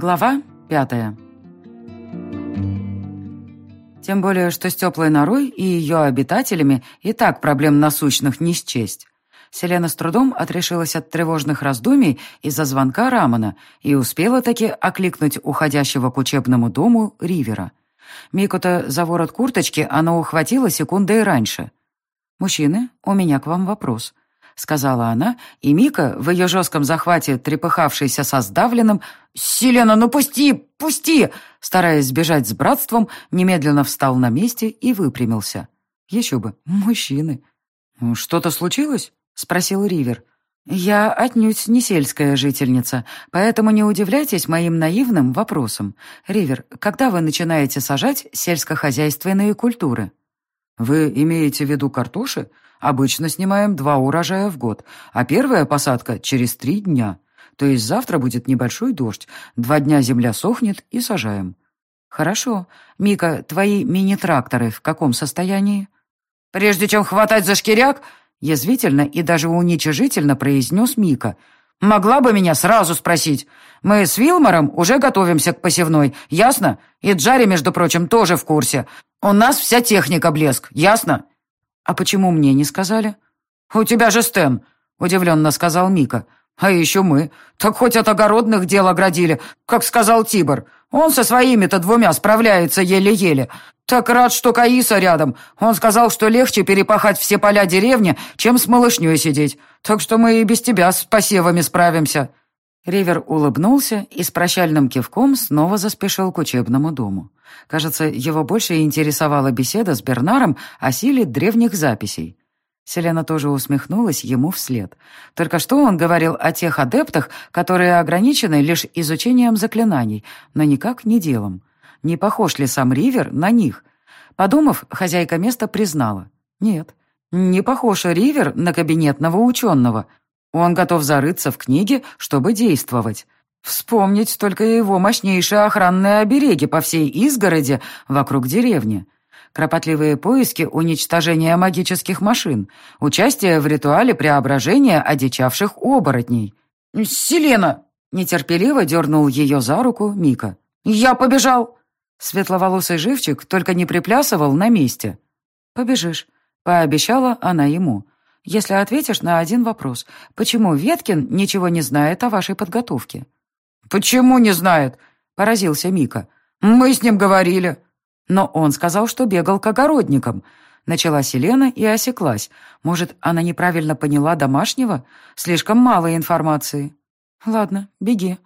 Глава пятая. Тем более, что с теплой норой и ее обитателями и так проблем насущных не счесть. Селена с трудом отрешилась от тревожных раздумий из-за звонка Рамона и успела таки окликнуть уходящего к учебному дому Ривера. Мику-то за ворот курточки она ухватила секундой раньше. «Мужчины, у меня к вам вопрос», — сказала она, и Мика, в ее жестком захвате, трепыхавшийся со сдавленным «Селена, ну пусти, пусти!» стараясь сбежать с братством, немедленно встал на месте и выпрямился. Еще бы, мужчины. «Что-то случилось?» — спросил Ривер. «Я отнюдь не сельская жительница, поэтому не удивляйтесь моим наивным вопросам. Ривер, когда вы начинаете сажать сельскохозяйственные культуры?» «Вы имеете в виду картоши? Обычно снимаем два урожая в год, а первая посадка через три дня. То есть завтра будет небольшой дождь, два дня земля сохнет и сажаем». «Хорошо. Мика, твои мини-тракторы в каком состоянии?» «Прежде чем хватать за шкиряк», язвительно и даже уничижительно произнес Мика – Могла бы меня сразу спросить. Мы с Вилмором уже готовимся к посевной, ясно? И Джарри, между прочим, тоже в курсе. У нас вся техника блеск, ясно?» «А почему мне не сказали?» «У тебя же Стэн», — удивленно сказал Мика. «А еще мы. Так хоть от огородных дел оградили, как сказал Тибор. Он со своими-то двумя справляется еле-еле. Так рад, что Каиса рядом. Он сказал, что легче перепахать все поля деревни, чем с малышней сидеть. Так что мы и без тебя с посевами справимся». Ривер улыбнулся и с прощальным кивком снова заспешил к учебному дому. Кажется, его больше интересовала беседа с Бернаром о силе древних записей. Селена тоже усмехнулась ему вслед. Только что он говорил о тех адептах, которые ограничены лишь изучением заклинаний, но никак не делом. Не похож ли сам Ривер на них? Подумав, хозяйка места признала. Нет, не похож Ривер на кабинетного ученого. Он готов зарыться в книге, чтобы действовать. Вспомнить только его мощнейшие охранные обереги по всей изгороди вокруг деревни. Кропотливые поиски уничтожения магических машин, участие в ритуале преображения одичавших оборотней. «Селена!» — нетерпеливо дернул ее за руку Мика. «Я побежал!» Светловолосый живчик только не приплясывал на месте. «Побежишь», — пообещала она ему. «Если ответишь на один вопрос, почему Веткин ничего не знает о вашей подготовке?» «Почему не знает?» — поразился Мика. «Мы с ним говорили». «Но он сказал, что бегал к огородникам». Начала Селена и осеклась. Может, она неправильно поняла домашнего? Слишком мало информации. «Ладно, беги».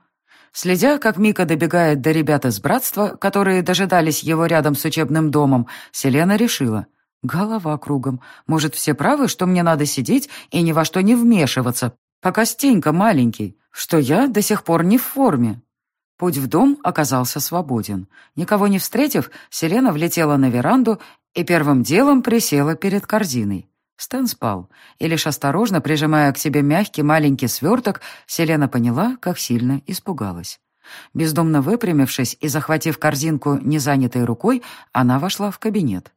Следя, как Мика добегает до ребят из братства, которые дожидались его рядом с учебным домом, Селена решила. Голова кругом. Может, все правы, что мне надо сидеть и ни во что не вмешиваться, пока Стенька маленький что я до сих пор не в форме. Путь в дом оказался свободен. Никого не встретив, Селена влетела на веранду и первым делом присела перед корзиной. Стэн спал, и лишь осторожно прижимая к себе мягкий маленький сверток, Селена поняла, как сильно испугалась. Бездомно выпрямившись и захватив корзинку незанятой рукой, она вошла в кабинет.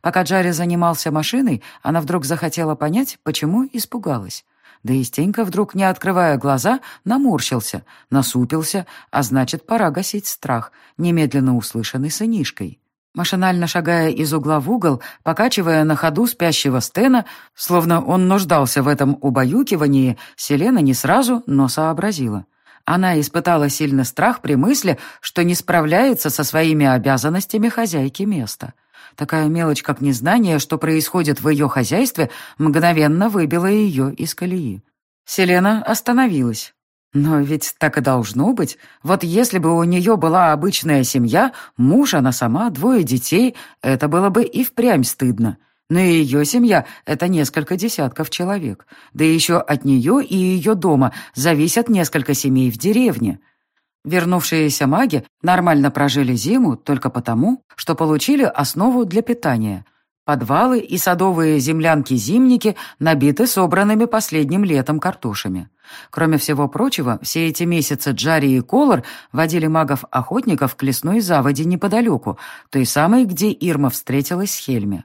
Пока Джарри занимался машиной, она вдруг захотела понять, почему испугалась. Да и Стенька вдруг, не открывая глаза, наморщился, насупился, а значит, пора гасить страх, немедленно услышанный сынишкой. Машинально шагая из угла в угол, покачивая на ходу спящего Стена, словно он нуждался в этом убаюкивании, Селена не сразу, но сообразила. Она испытала сильный страх при мысли, что не справляется со своими обязанностями хозяйки места. Такая мелочь, как незнание, что происходит в ее хозяйстве, мгновенно выбила ее из колеи. Селена остановилась. Но ведь так и должно быть. Вот если бы у нее была обычная семья, муж, она сама, двое детей, это было бы и впрямь стыдно. Но ее семья — это несколько десятков человек. Да еще от нее и ее дома зависят несколько семей в деревне. Вернувшиеся маги нормально прожили зиму только потому, что получили основу для питания. Подвалы и садовые землянки-зимники набиты собранными последним летом картошами. Кроме всего прочего, все эти месяцы Джари и Колор водили магов-охотников к лесной заводе неподалеку, той самой, где Ирма встретилась с Хельме.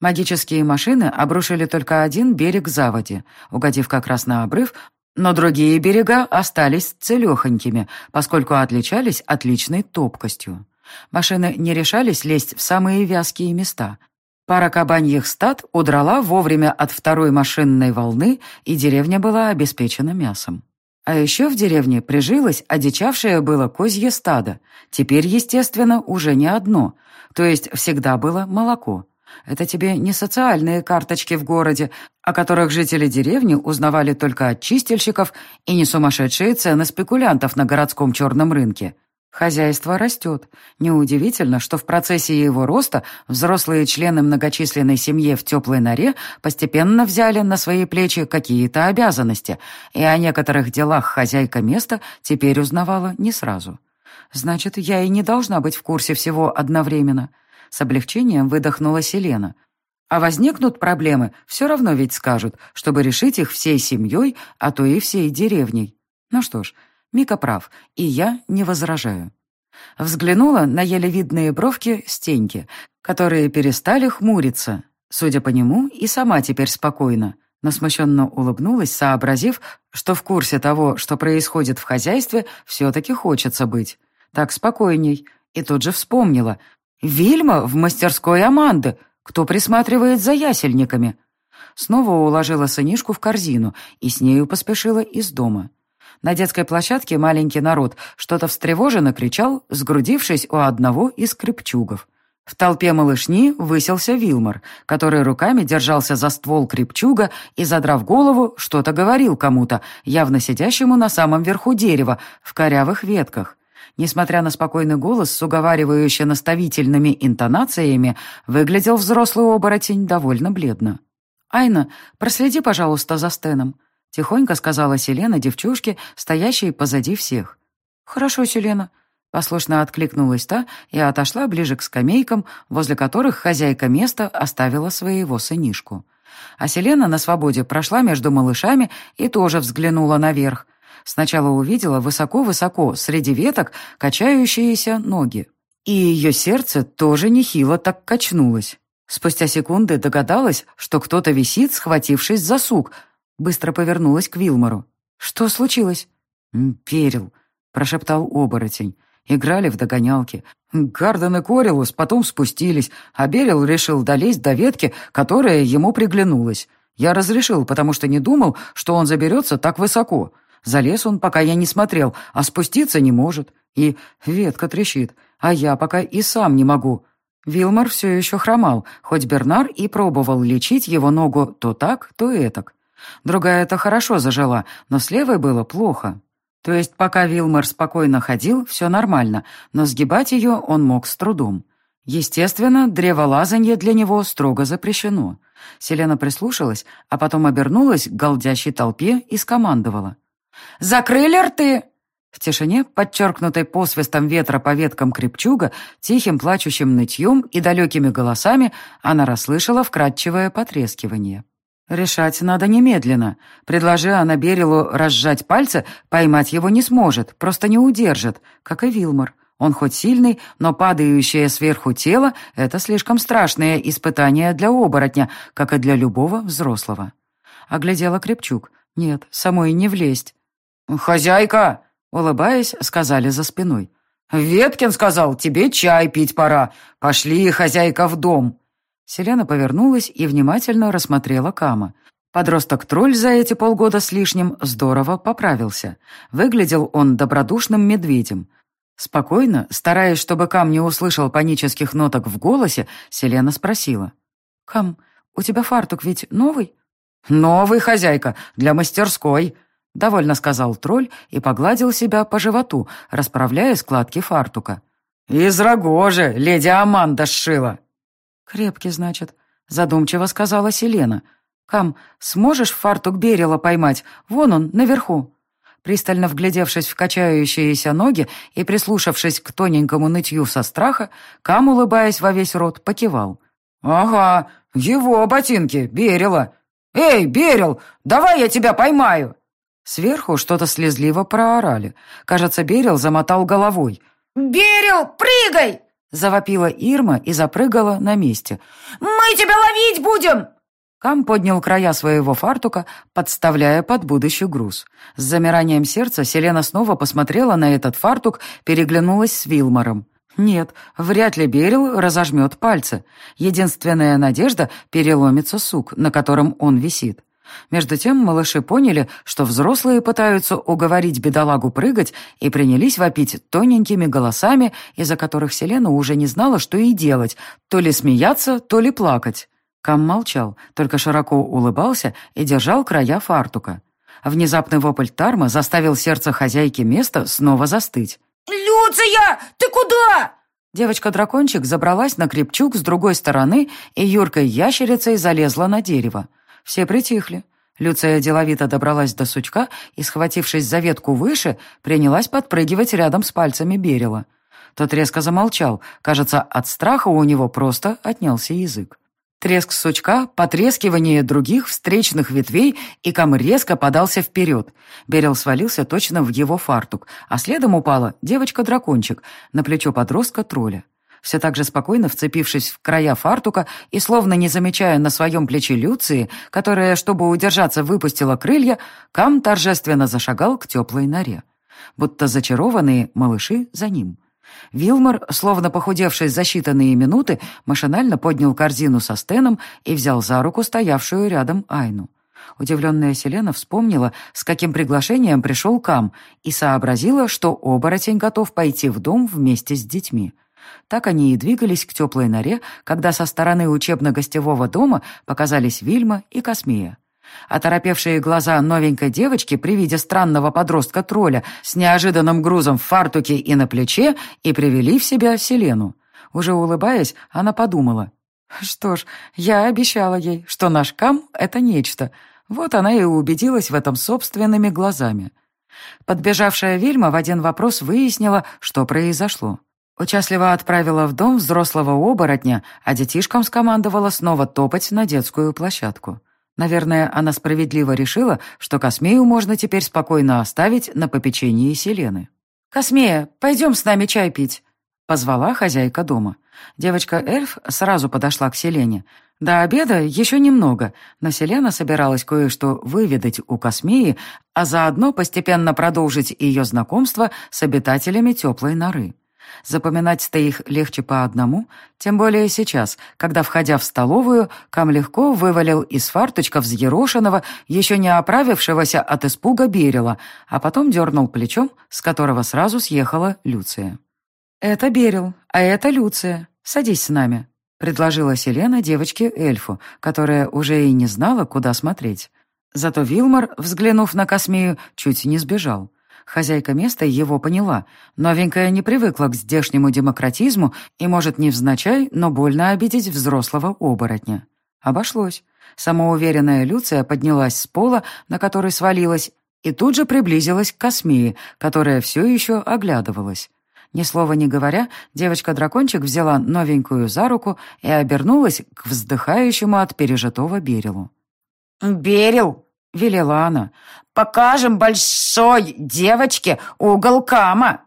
Магические машины обрушили только один берег заводи, угодив как раз на обрыв, Но другие берега остались целехонькими, поскольку отличались отличной топкостью. Машины не решались лезть в самые вязкие места. Пара кабаньих стад удрала вовремя от второй машинной волны, и деревня была обеспечена мясом. А еще в деревне прижилось одичавшее было козье стадо. Теперь, естественно, уже не одно. То есть всегда было молоко. Это тебе не социальные карточки в городе, о которых жители деревни узнавали только от чистильщиков и не сумасшедшие цены спекулянтов на городском черном рынке. Хозяйство растет. Неудивительно, что в процессе его роста взрослые члены многочисленной семьи в теплой норе постепенно взяли на свои плечи какие-то обязанности, и о некоторых делах хозяйка места теперь узнавала не сразу. Значит, я и не должна быть в курсе всего одновременно. С облегчением выдохнула Селена. А возникнут проблемы, все равно ведь скажут, чтобы решить их всей семьей, а то и всей деревней. Ну что ж, Мика прав, и я не возражаю. Взглянула на еле видные бровки Стеньки, которые перестали хмуриться. Судя по нему, и сама теперь спокойна, но смущенно улыбнулась, сообразив, что в курсе того, что происходит в хозяйстве, все-таки хочется быть. Так спокойней. И тут же вспомнила, «Вильма в мастерской Аманды! Кто присматривает за ясельниками?» Снова уложила сынишку в корзину и с нею поспешила из дома. На детской площадке маленький народ что-то встревоженно кричал, сгрудившись у одного из крепчугов. В толпе малышни выселся Вилмор, который руками держался за ствол крепчуга и, задрав голову, что-то говорил кому-то, явно сидящему на самом верху дерева, в корявых ветках. Несмотря на спокойный голос с уговаривающе наставительными интонациями, выглядел взрослый оборотень довольно бледно. «Айна, проследи, пожалуйста, за Стеном», — тихонько сказала Селена девчушке, стоящей позади всех. «Хорошо, Селена», — послушно откликнулась та и отошла ближе к скамейкам, возле которых хозяйка места оставила своего сынишку. А Селена на свободе прошла между малышами и тоже взглянула наверх, Сначала увидела высоко-высоко среди веток качающиеся ноги. И ее сердце тоже нехило так качнулось. Спустя секунды догадалась, что кто-то висит, схватившись за сук. Быстро повернулась к Вилмору. «Что случилось?» «Перил», — прошептал оборотень. Играли в догонялки. Гарден и Корилус потом спустились, а Берил решил долезть до ветки, которая ему приглянулась. Я разрешил, потому что не думал, что он заберется так высоко. Залез он, пока я не смотрел, а спуститься не может. И ветка трещит, а я пока и сам не могу. Вилмар все еще хромал, хоть Бернар и пробовал лечить его ногу то так, то этак. Другая-то хорошо зажила, но с левой было плохо. То есть пока Вилмар спокойно ходил, все нормально, но сгибать ее он мог с трудом. Естественно, древолазанье для него строго запрещено. Селена прислушалась, а потом обернулась к голдящей толпе и скомандовала. «Закрыли рты!» В тишине, подчеркнутой посвистом ветра по веткам крепчуга, тихим плачущим нытьем и далекими голосами, она расслышала вкрадчивое потрескивание. Решать надо немедленно. Предложи она Берилу разжать пальцы, поймать его не сможет, просто не удержит, как и Вилмор. Он хоть сильный, но падающее сверху тело — это слишком страшное испытание для оборотня, как и для любого взрослого. Оглядела Крепчук. Нет, самой не влезть. «Хозяйка!» — улыбаясь, сказали за спиной. «Веткин сказал, тебе чай пить пора. Пошли, хозяйка, в дом». Селена повернулась и внимательно рассмотрела Кама. Подросток-тролль за эти полгода с лишним здорово поправился. Выглядел он добродушным медведем. Спокойно, стараясь, чтобы Кам не услышал панических ноток в голосе, Селена спросила. «Кам, у тебя фартук ведь новый?» «Новый, хозяйка, для мастерской», — довольно сказал тролль и погладил себя по животу, расправляя складки фартука. «Из рогожи леди Аманда сшила». «Крепкий, значит», — задумчиво сказала Селена. «Кам, сможешь фартук Берила поймать? Вон он, наверху». Пристально вглядевшись в качающиеся ноги и прислушавшись к тоненькому нытью со страха, Кам, улыбаясь во весь рот, покивал. «Ага, его ботинки, Берила. Эй, Берил, давай я тебя поймаю!» Сверху что-то слезливо проорали. Кажется, Берил замотал головой. «Берил, прыгай!» Завопила Ирма и запрыгала на месте. «Мы тебя ловить будем!» Кам поднял края своего фартука, подставляя под будущий груз. С замиранием сердца Селена снова посмотрела на этот фартук, переглянулась с Вилмором. Нет, вряд ли Берил разожмет пальцы. Единственная надежда — переломится сук, на котором он висит. Между тем малыши поняли, что взрослые пытаются уговорить бедолагу прыгать и принялись вопить тоненькими голосами, из-за которых Селена уже не знала, что и делать, то ли смеяться, то ли плакать. Кам молчал, только широко улыбался и держал края фартука. Внезапный вопль Тарма заставил сердце хозяйки места снова застыть. «Люция, ты куда?» Девочка-дракончик забралась на крепчук с другой стороны и юркой ящерицей залезла на дерево. Все притихли. Люция деловито добралась до сучка и, схватившись за ветку выше, принялась подпрыгивать рядом с пальцами Берила. Тот резко замолчал. Кажется, от страха у него просто отнялся язык. Треск сучка, потрескивание других встречных ветвей, и Кам резко подался вперед. Берил свалился точно в его фартук, а следом упала девочка-дракончик на плечо подростка-тролля. Все так же спокойно вцепившись в края фартука и словно не замечая на своем плече Люции, которая, чтобы удержаться, выпустила крылья, Кам торжественно зашагал к теплой норе. Будто зачарованные малыши за ним. Вилмор, словно похудевший за считанные минуты, машинально поднял корзину со стеном и взял за руку стоявшую рядом Айну. Удивленная Селена вспомнила, с каким приглашением пришел Кам, и сообразила, что оборотень готов пойти в дом вместе с детьми. Так они и двигались к теплой норе, когда со стороны учебно-гостевого дома показались Вильма и Космея. Оторопевшие глаза новенькой девочки при виде странного подростка-тролля с неожиданным грузом в фартуке и на плече и привели в себя Селену. Уже улыбаясь, она подумала. «Что ж, я обещала ей, что наш Кам — это нечто. Вот она и убедилась в этом собственными глазами». Подбежавшая Вильма в один вопрос выяснила, что произошло. Участливо отправила в дом взрослого оборотня, а детишкам скомандовала снова топать на детскую площадку. Наверное, она справедливо решила, что Космею можно теперь спокойно оставить на попечении Селены. «Космея, пойдем с нами чай пить», — позвала хозяйка дома. Девочка-эльф сразу подошла к Селене. До обеда еще немного, но Селена собиралась кое-что выведать у Космеи, а заодно постепенно продолжить ее знакомство с обитателями теплой норы. Запоминать-то их легче по одному, тем более сейчас, когда, входя в столовую, Кам легко вывалил из фарточка взъерошенного, еще не оправившегося от испуга Берила, а потом дернул плечом, с которого сразу съехала Люция. «Это Берил, а это Люция. Садись с нами», — предложила Селена девочке-эльфу, которая уже и не знала, куда смотреть. Зато Вилмар, взглянув на Космею, чуть не сбежал. Хозяйка места его поняла. Новенькая не привыкла к здешнему демократизму и может невзначай, но больно обидеть взрослого оборотня. Обошлось. Самоуверенная Люция поднялась с пола, на который свалилась, и тут же приблизилась к Космии, которая все еще оглядывалась. Ни слова не говоря, девочка-дракончик взяла новенькую за руку и обернулась к вздыхающему от пережитого Берилу. «Берил!» — велела она. «Покажем большой девочке угол Кама!»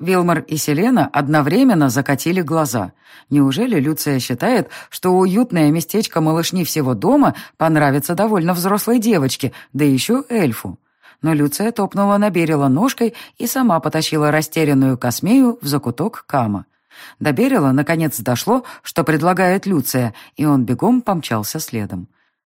Вилмар и Селена одновременно закатили глаза. Неужели Люция считает, что уютное местечко малышни всего дома понравится довольно взрослой девочке, да еще эльфу? Но Люция топнула на Берила ножкой и сама потащила растерянную Космею в закуток Кама. До Берила наконец дошло, что предлагает Люция, и он бегом помчался следом.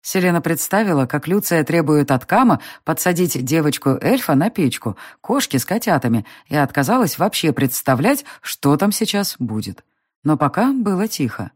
Селена представила, как Люция требует от Кама подсадить девочку-эльфа на печку, кошки с котятами, и отказалась вообще представлять, что там сейчас будет. Но пока было тихо.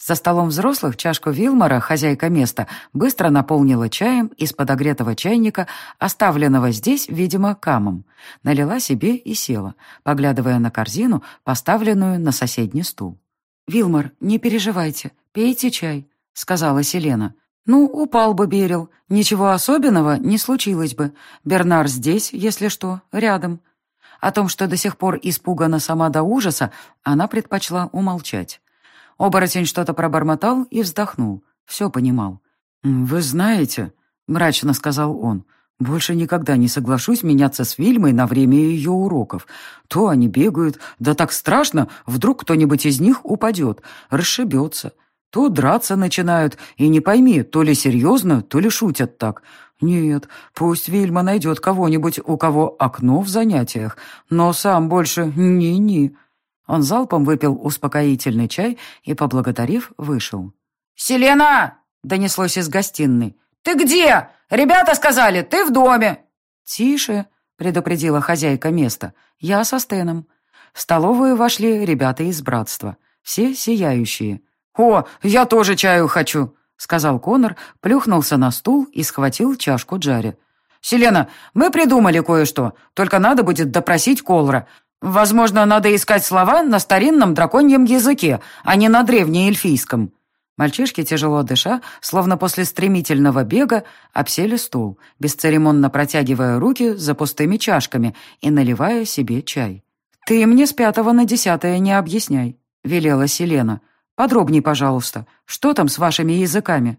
За столом взрослых чашку Вилмора, хозяйка места, быстро наполнила чаем из подогретого чайника, оставленного здесь, видимо, камом. Налила себе и села, поглядывая на корзину, поставленную на соседний стул. «Вилмор, не переживайте, пейте чай», — сказала Селена. «Ну, упал бы Берил. Ничего особенного не случилось бы. Бернар здесь, если что, рядом». О том, что до сих пор испугана сама до ужаса, она предпочла умолчать. Оборотень что-то пробормотал и вздохнул. Все понимал. «Вы знаете», — мрачно сказал он, — «больше никогда не соглашусь меняться с Вильмой на время ее уроков. То они бегают, да так страшно, вдруг кто-нибудь из них упадет, расшибется. То драться начинают, и не пойми, то ли серьезно, то ли шутят так. Нет, пусть Вильма найдет кого-нибудь, у кого окно в занятиях, но сам больше ни-ни. Он залпом выпил успокоительный чай и, поблагодарив, вышел. «Селена!» — донеслось из гостиной. «Ты где? Ребята сказали, ты в доме!» «Тише!» — предупредила хозяйка места. «Я со Стеном». В столовую вошли ребята из братства. Все сияющие. «О, я тоже чаю хочу!» — сказал Конор, плюхнулся на стул и схватил чашку Джарри. «Селена, мы придумали кое-что, только надо будет допросить Колра. Возможно, надо искать слова на старинном драконьем языке, а не на древнеэльфийском». Мальчишки, тяжело дыша, словно после стремительного бега, обсели стул, бесцеремонно протягивая руки за пустыми чашками и наливая себе чай. «Ты мне с пятого на десятое не объясняй», — велела Селена. «Подробней, пожалуйста. Что там с вашими языками?»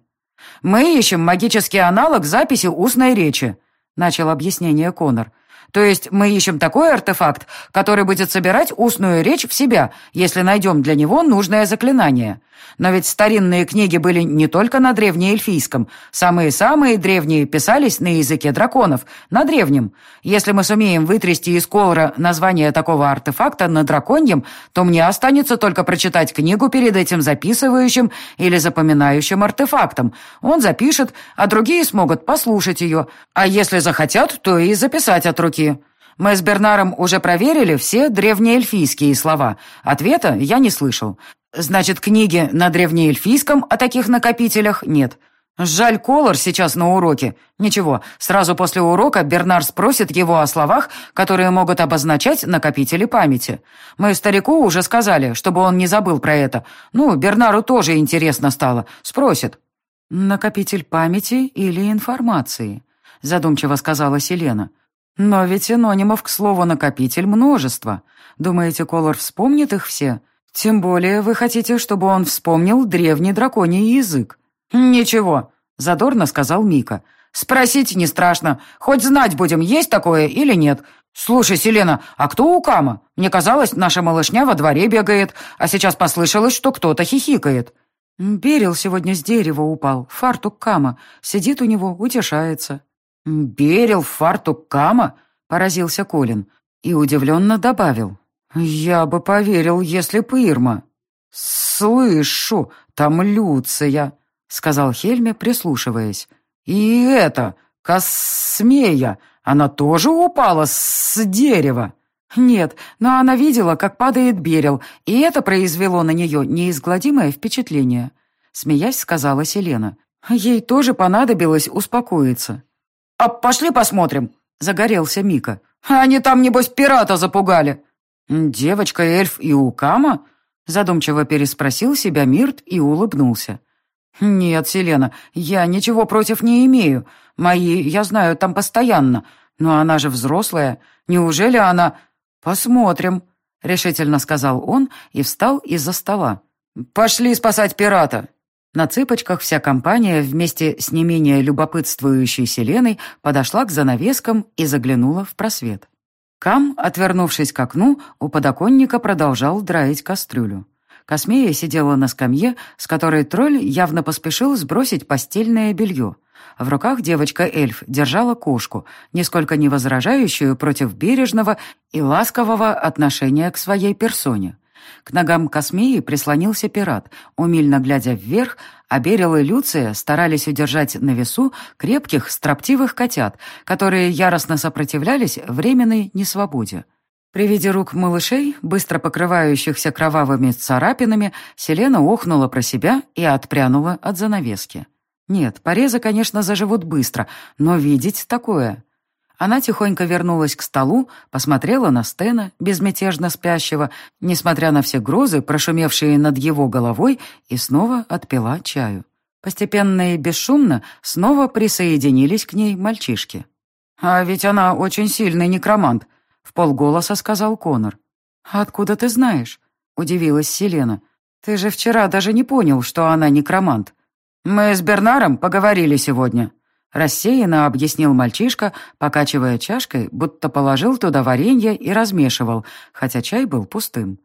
«Мы ищем магический аналог записи устной речи», — начал объяснение Конор. То есть мы ищем такой артефакт, который будет собирать устную речь в себя, если найдем для него нужное заклинание. Но ведь старинные книги были не только на древнеэльфийском. Самые-самые древние писались на языке драконов, на древнем. Если мы сумеем вытрясти из Колора название такого артефакта на драконьем, то мне останется только прочитать книгу перед этим записывающим или запоминающим артефактом. Он запишет, а другие смогут послушать ее. А если захотят, то и записать от руки руки. Мы с Бернаром уже проверили все древнеэльфийские слова. Ответа я не слышал. Значит, книги на древнеэльфийском о таких накопителях нет. Жаль, Колор сейчас на уроке. Ничего, сразу после урока Бернар спросит его о словах, которые могут обозначать накопители памяти. Мы старику уже сказали, чтобы он не забыл про это. Ну, Бернару тоже интересно стало. Спросит. «Накопитель памяти или информации?» задумчиво сказала Селена. Но ведь синонимов к слову «накопитель» множество. Думаете, Колор вспомнит их все? Тем более вы хотите, чтобы он вспомнил древний драконий язык. «Ничего», — задорно сказал Мика. «Спросить не страшно. Хоть знать будем, есть такое или нет. Слушай, Селена, а кто у Кама? Мне казалось, наша малышня во дворе бегает, а сейчас послышалось, что кто-то хихикает». Берил сегодня с дерева упал, фартук Кама. Сидит у него, утешается. «Берил фартук Кама?» — поразился Колин и удивленно добавил. «Я бы поверил, если б Ирма». «Слышу, там Люция», — сказал Хельме, прислушиваясь. «И это, Космея, она тоже упала с дерева?» «Нет, но она видела, как падает Берил, и это произвело на нее неизгладимое впечатление», — смеясь сказала Селена. «Ей тоже понадобилось успокоиться». «А пошли посмотрим», — загорелся Мика. «Они там, небось, пирата запугали». «Девочка, эльф и Укама?» — задумчиво переспросил себя Мирт и улыбнулся. «Нет, Селена, я ничего против не имею. Мои, я знаю, там постоянно. Но она же взрослая. Неужели она...» «Посмотрим», — решительно сказал он и встал из-за стола. «Пошли спасать пирата!» На цыпочках вся компания вместе с не менее любопытствующей Селеной подошла к занавескам и заглянула в просвет. Кам, отвернувшись к окну, у подоконника продолжал драить кастрюлю. Космея сидела на скамье, с которой тролль явно поспешил сбросить постельное белье. В руках девочка-эльф держала кошку, нисколько не возражающую против бережного и ласкового отношения к своей персоне. К ногам Космеи прислонился пират, умильно глядя вверх, а Берил и Люция старались удержать на весу крепких, строптивых котят, которые яростно сопротивлялись временной несвободе. При виде рук малышей, быстро покрывающихся кровавыми царапинами, Селена охнула про себя и отпрянула от занавески. Нет, порезы, конечно, заживут быстро, но видеть такое... Она тихонько вернулась к столу, посмотрела на Стена, безмятежно спящего, несмотря на все грозы, прошумевшие над его головой, и снова отпила чаю. Постепенно и бесшумно снова присоединились к ней мальчишки. «А ведь она очень сильный некромант», — в полголоса сказал Конор. «Откуда ты знаешь?» — удивилась Селена. «Ты же вчера даже не понял, что она некромант. Мы с Бернаром поговорили сегодня», Рассеянно объяснил мальчишка, покачивая чашкой, будто положил туда варенье и размешивал, хотя чай был пустым.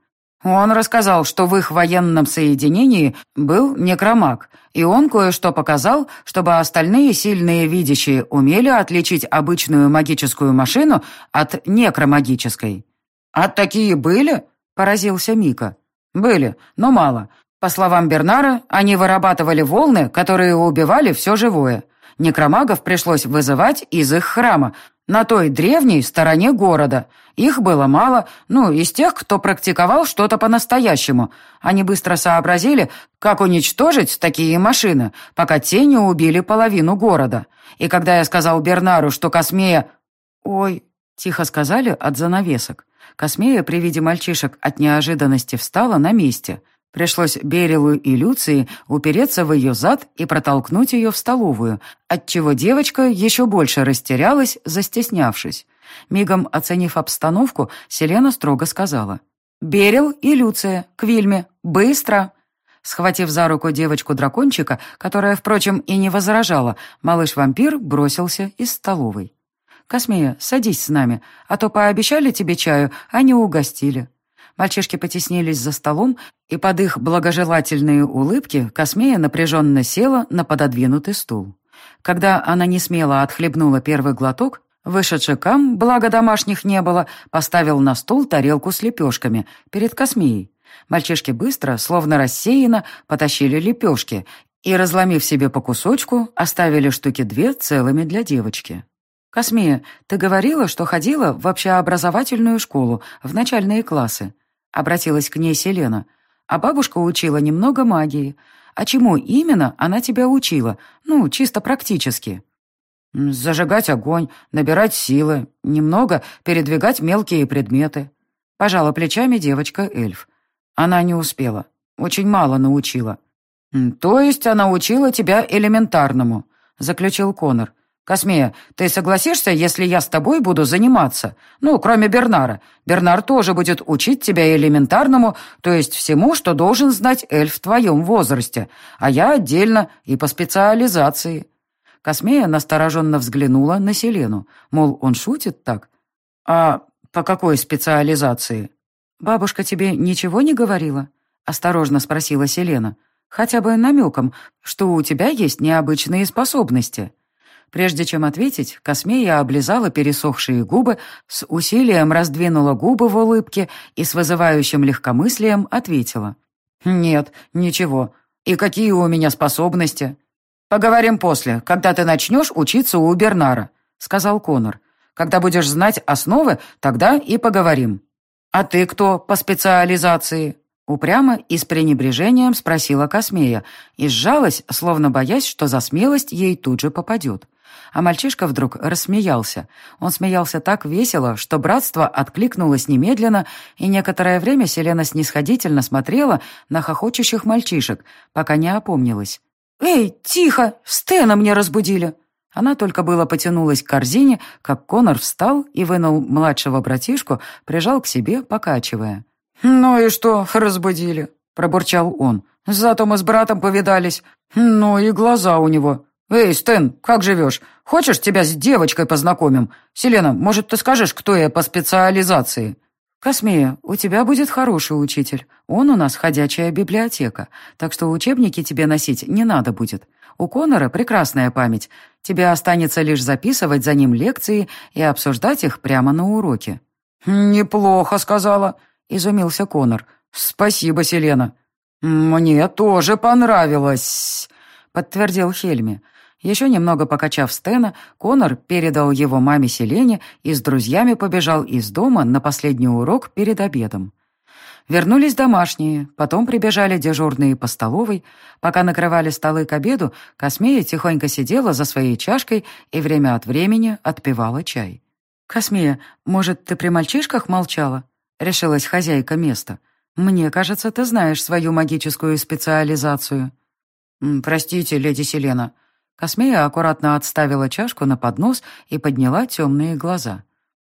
Он рассказал, что в их военном соединении был некромаг, и он кое-что показал, чтобы остальные сильные видящие умели отличить обычную магическую машину от некромагической. «А такие были?» — поразился Мика. «Были, но мало. По словам Бернара, они вырабатывали волны, которые убивали все живое. Некромагов пришлось вызывать из их храма, на той древней стороне города. Их было мало, ну, из тех, кто практиковал что-то по-настоящему. Они быстро сообразили, как уничтожить такие машины, пока те не убили половину города. И когда я сказал Бернару, что Космея... «Ой», — тихо сказали от занавесок. Космея при виде мальчишек от неожиданности встала на месте — Пришлось Берилу и Люции упереться в ее зад и протолкнуть ее в столовую, отчего девочка еще больше растерялась, застеснявшись. Мигом оценив обстановку, Селена строго сказала. «Берил и Люция, к Вильме, быстро!» Схватив за руку девочку-дракончика, которая, впрочем, и не возражала, малыш-вампир бросился из столовой. «Космея, садись с нами, а то пообещали тебе чаю, а не угостили». Мальчишки потеснились за столом, и под их благожелательные улыбки Космея напряженно села на пододвинутый стул. Когда она не смело отхлебнула первый глоток, вышедший Кам, благо домашних не было, поставил на стол тарелку с лепешками перед Космеей. Мальчишки быстро, словно рассеянно, потащили лепешки и, разломив себе по кусочку, оставили штуки две целыми для девочки. «Космея, ты говорила, что ходила в общеобразовательную школу, в начальные классы. — обратилась к ней Селена. «А бабушка учила немного магии. А чему именно она тебя учила? Ну, чисто практически». «Зажигать огонь, набирать силы, немного передвигать мелкие предметы». Пожала плечами девочка-эльф. Она не успела. Очень мало научила. «То есть она учила тебя элементарному», — заключил Конор. «Космея, ты согласишься, если я с тобой буду заниматься? Ну, кроме Бернара. Бернар тоже будет учить тебя элементарному, то есть всему, что должен знать эльф в твоем возрасте, а я отдельно и по специализации». Космея настороженно взглянула на Селену, мол, он шутит так. «А по какой специализации?» «Бабушка тебе ничего не говорила?» — осторожно спросила Селена. «Хотя бы намеком, что у тебя есть необычные способности». Прежде чем ответить, Космея облизала пересохшие губы, с усилием раздвинула губы в улыбке и с вызывающим легкомыслием ответила. «Нет, ничего. И какие у меня способности?» «Поговорим после, когда ты начнешь учиться у Бернара», — сказал Конор. «Когда будешь знать основы, тогда и поговорим». «А ты кто по специализации?» Упрямо и с пренебрежением спросила Космея и сжалась, словно боясь, что за смелость ей тут же попадет. А мальчишка вдруг рассмеялся. Он смеялся так весело, что братство откликнулось немедленно, и некоторое время Селена снисходительно смотрела на хохочущих мальчишек, пока не опомнилась. «Эй, тихо! Стена мне разбудили!» Она только было потянулась к корзине, как Конор встал и вынул младшего братишку, прижал к себе, покачивая. «Ну и что, разбудили?» — пробурчал он. «Зато мы с братом повидались. Ну и глаза у него. «Эй, Стэн, как живешь? Хочешь, тебя с девочкой познакомим? Селена, может, ты скажешь, кто я по специализации?» «Космея, у тебя будет хороший учитель. Он у нас ходячая библиотека, так что учебники тебе носить не надо будет. У Конора прекрасная память. Тебе останется лишь записывать за ним лекции и обсуждать их прямо на уроке». «Неплохо», — сказала, — изумился Конор. «Спасибо, Селена». «Мне тоже понравилось», — подтвердил Хельми. Еще немного покачав Стена, Конор передал его маме Селене и с друзьями побежал из дома на последний урок перед обедом. Вернулись домашние, потом прибежали дежурные по столовой. Пока накрывали столы к обеду, Космея тихонько сидела за своей чашкой и время от времени отпивала чай. «Космея, может, ты при мальчишках молчала?» — решилась хозяйка места. «Мне кажется, ты знаешь свою магическую специализацию». «Простите, леди Селена», Космея аккуратно отставила чашку на поднос и подняла темные глаза.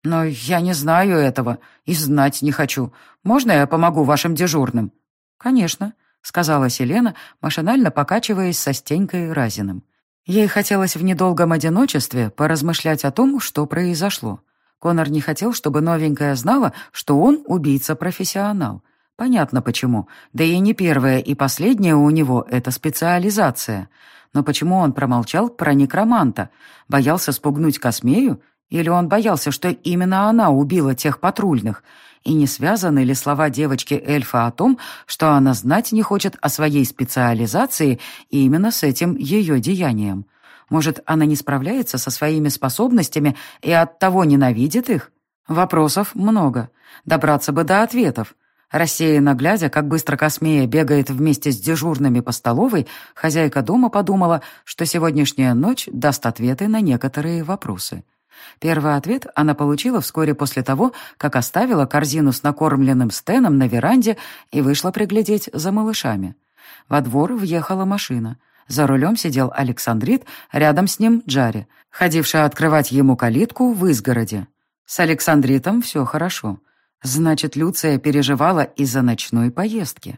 «Но я не знаю этого и знать не хочу. Можно я помогу вашим дежурным?» «Конечно», — сказала Селена, машинально покачиваясь со Стенькой Разиным. Ей хотелось в недолгом одиночестве поразмышлять о том, что произошло. Конор не хотел, чтобы новенькая знала, что он убийца-профессионал. Понятно почему. Да и не первая и последняя у него — это специализация. Но почему он промолчал про некроманта? Боялся спугнуть Космею? Или он боялся, что именно она убила тех патрульных? И не связаны ли слова девочки-эльфа о том, что она знать не хочет о своей специализации именно с этим ее деянием? Может, она не справляется со своими способностями и оттого ненавидит их? Вопросов много. Добраться бы до ответов. Рассеянно глядя, как быстро Космея бегает вместе с дежурными по столовой, хозяйка дома подумала, что сегодняшняя ночь даст ответы на некоторые вопросы. Первый ответ она получила вскоре после того, как оставила корзину с накормленным стеном на веранде и вышла приглядеть за малышами. Во двор въехала машина. За рулем сидел Александрит, рядом с ним Джари, ходивший открывать ему калитку в изгороде. С Александритом все хорошо. Значит, Люция переживала из-за ночной поездки.